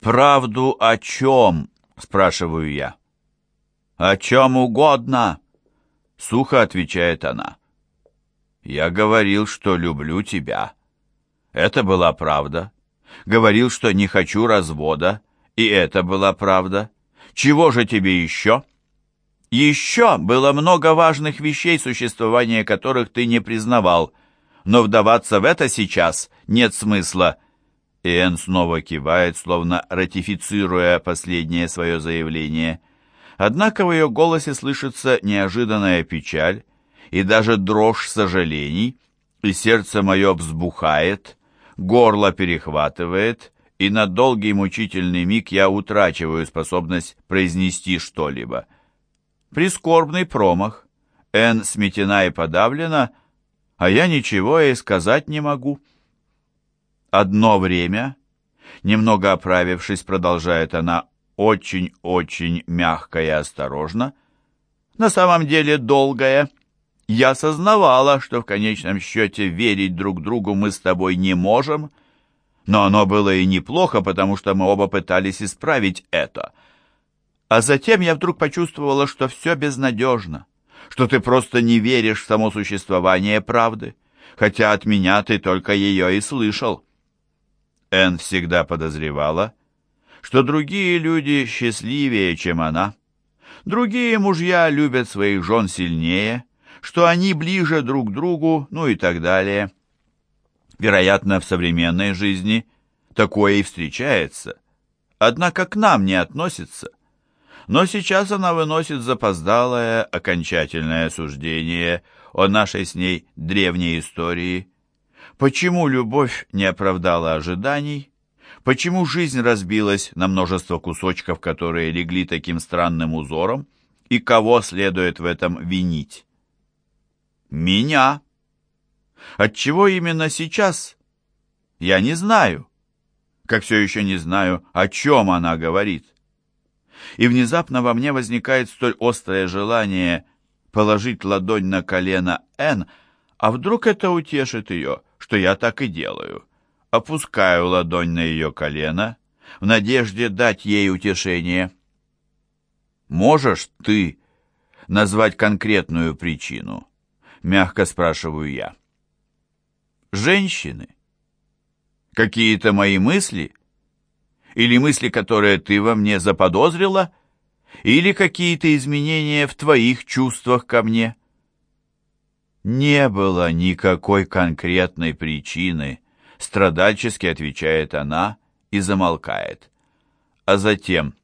«Правду о чем?» — спрашиваю я. «О чем угодно!» — сухо отвечает она. «Я говорил, что люблю тебя. Это была правда. Говорил, что не хочу развода, и это была правда. Чего же тебе еще?» «Еще было много важных вещей, существование которых ты не признавал, но вдаваться в это сейчас нет смысла». Иэн снова кивает, словно ратифицируя последнее свое заявление. Однако в ее голосе слышится неожиданная печаль и даже дрожь сожалений, и сердце мое взбухает, горло перехватывает, и на долгий мучительный миг я утрачиваю способность произнести что-либо. Прискорбный промах. Энн сметена и подавлена, а я ничего и сказать не могу. Одно время, немного оправившись, продолжает она, очень-очень мягко и осторожно, на самом деле долгое. Я сознавала, что в конечном счете верить друг другу мы с тобой не можем, но оно было и неплохо, потому что мы оба пытались исправить это. А затем я вдруг почувствовала, что все безнадежно, что ты просто не веришь в само существование правды, хотя от меня ты только ее и слышал. Энн всегда подозревала, что другие люди счастливее, чем она. Другие мужья любят своих жен сильнее, что они ближе друг к другу, ну и так далее. Вероятно, в современной жизни такое и встречается, однако к нам не относится. Но сейчас она выносит запоздалое, окончательное суждение о нашей с ней древней истории. Почему любовь не оправдала ожиданий, Почему жизнь разбилась на множество кусочков, которые легли таким странным узором, и кого следует в этом винить? Меня. Отчего именно сейчас? Я не знаю. Как все еще не знаю, о чем она говорит. И внезапно во мне возникает столь острое желание положить ладонь на колено Н, а вдруг это утешит ее, что я так и делаю опускаю ладонь на ее колено в надежде дать ей утешение. «Можешь ты назвать конкретную причину?» — мягко спрашиваю я. «Женщины? Какие-то мои мысли? Или мысли, которые ты во мне заподозрила? Или какие-то изменения в твоих чувствах ко мне?» Не было никакой конкретной причины, Страдальчески отвечает она и замолкает. А затем...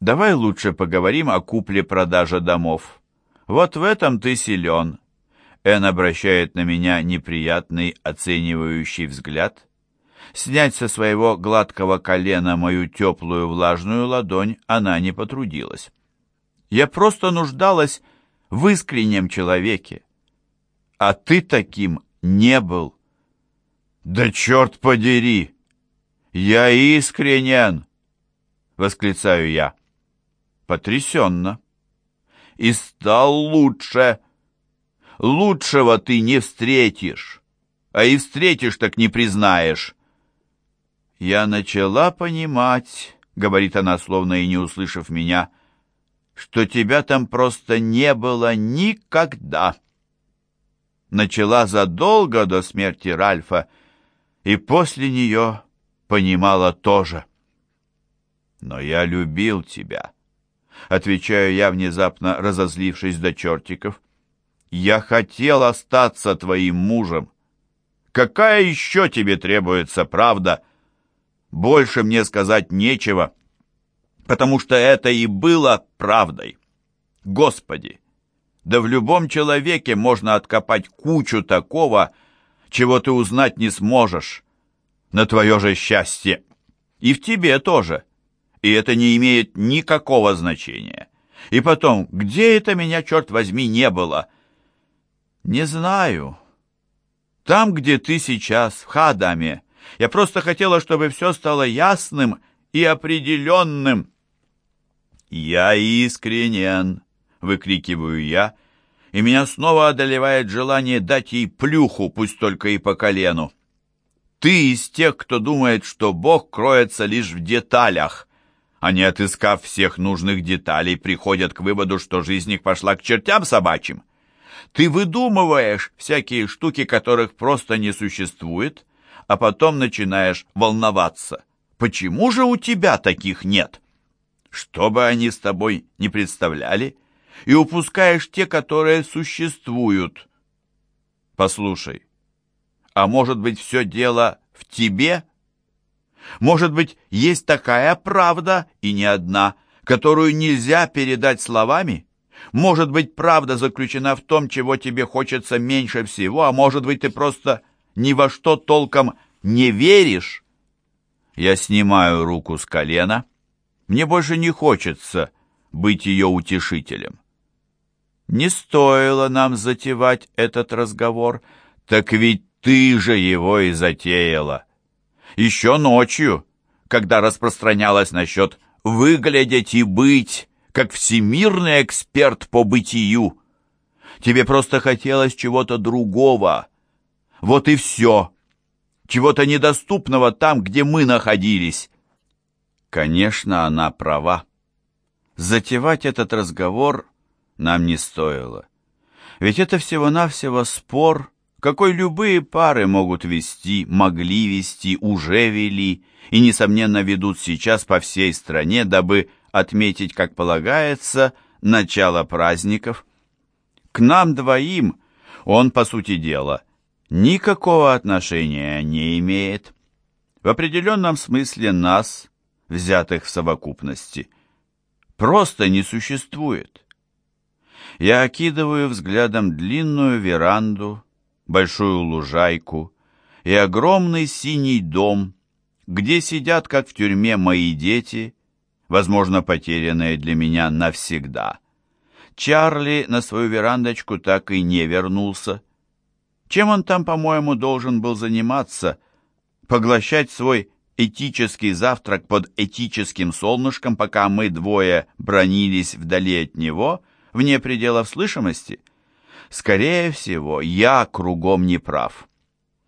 Давай лучше поговорим о купле-продаже домов. Вот в этом ты силен. Эн обращает на меня неприятный оценивающий взгляд. Снять со своего гладкого колена мою теплую влажную ладонь она не потрудилась. Я просто нуждалась в искреннем человеке. А ты таким не был. «Да черт подери! Я искренен!» — восклицаю я. Потрясенно. «И стал лучше! Лучшего ты не встретишь, а и встретишь, так не признаешь!» «Я начала понимать», — говорит она, словно и не услышав меня, «что тебя там просто не было никогда». Начала задолго до смерти Ральфа, — и после нее понимала тоже. «Но я любил тебя», — отвечаю я, внезапно разозлившись до чертиков. «Я хотел остаться твоим мужем. Какая еще тебе требуется правда? Больше мне сказать нечего, потому что это и было правдой. Господи, да в любом человеке можно откопать кучу такого, — чего ты узнать не сможешь. На твое же счастье. И в тебе тоже. И это не имеет никакого значения. И потом, где это меня, черт возьми, не было? Не знаю. Там, где ты сейчас, в Хадаме. Я просто хотела, чтобы все стало ясным и определенным. «Я искренен!» — выкрикиваю я — и меня снова одолевает желание дать ей плюху, пусть только и по колену. Ты из тех, кто думает, что Бог кроется лишь в деталях, не отыскав всех нужных деталей, приходят к выводу, что жизнь их пошла к чертям собачьим. Ты выдумываешь всякие штуки, которых просто не существует, а потом начинаешь волноваться. Почему же у тебя таких нет? Что бы они с тобой не представляли, и упускаешь те, которые существуют. Послушай, а может быть все дело в тебе? Может быть, есть такая правда, и не одна, которую нельзя передать словами? Может быть, правда заключена в том, чего тебе хочется меньше всего, а может быть, ты просто ни во что толком не веришь? Я снимаю руку с колена. Мне больше не хочется быть ее утешителем. Не стоило нам затевать этот разговор, так ведь ты же его и затеяла. Еще ночью, когда распространялась насчет выглядеть и быть, как всемирный эксперт по бытию. Тебе просто хотелось чего-то другого. Вот и все. Чего-то недоступного там, где мы находились. Конечно, она права. Затевать этот разговор нам не стоило. Ведь это всего-навсего спор, какой любые пары могут вести, могли вести, уже вели и, несомненно, ведут сейчас по всей стране, дабы отметить, как полагается, начало праздников. К нам двоим он, по сути дела, никакого отношения не имеет. В определенном смысле нас, взятых в совокупности, просто не существует. Я окидываю взглядом длинную веранду, большую лужайку и огромный синий дом, где сидят, как в тюрьме, мои дети, возможно, потерянные для меня навсегда. Чарли на свою верандочку так и не вернулся. Чем он там, по-моему, должен был заниматься? Поглощать свой этический завтрак под этическим солнышком, пока мы двое бронились вдали от него — вне пределов слышимости? Скорее всего, я кругом не прав.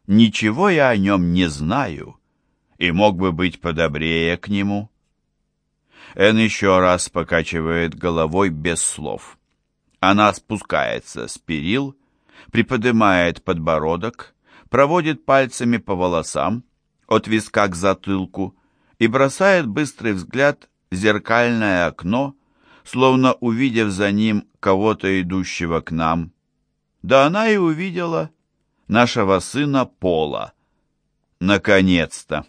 Ничего я о нем не знаю и мог бы быть подобрее к нему. Эн еще раз покачивает головой без слов. Она спускается с перил, приподнимает подбородок, проводит пальцами по волосам, от виска к затылку, и бросает быстрый взгляд в зеркальное окно, словно увидев за ним кого-то, идущего к нам. Да она и увидела нашего сына Пола. Наконец-то!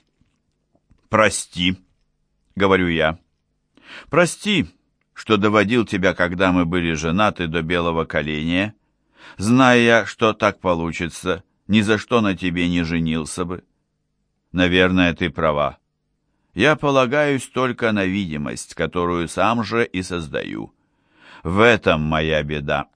«Прости», — говорю я. «Прости, что доводил тебя, когда мы были женаты до белого коленя, зная, что так получится, ни за что на тебе не женился бы. Наверное, ты права. Я полагаюсь только на видимость, которую сам же и создаю. В этом моя беда.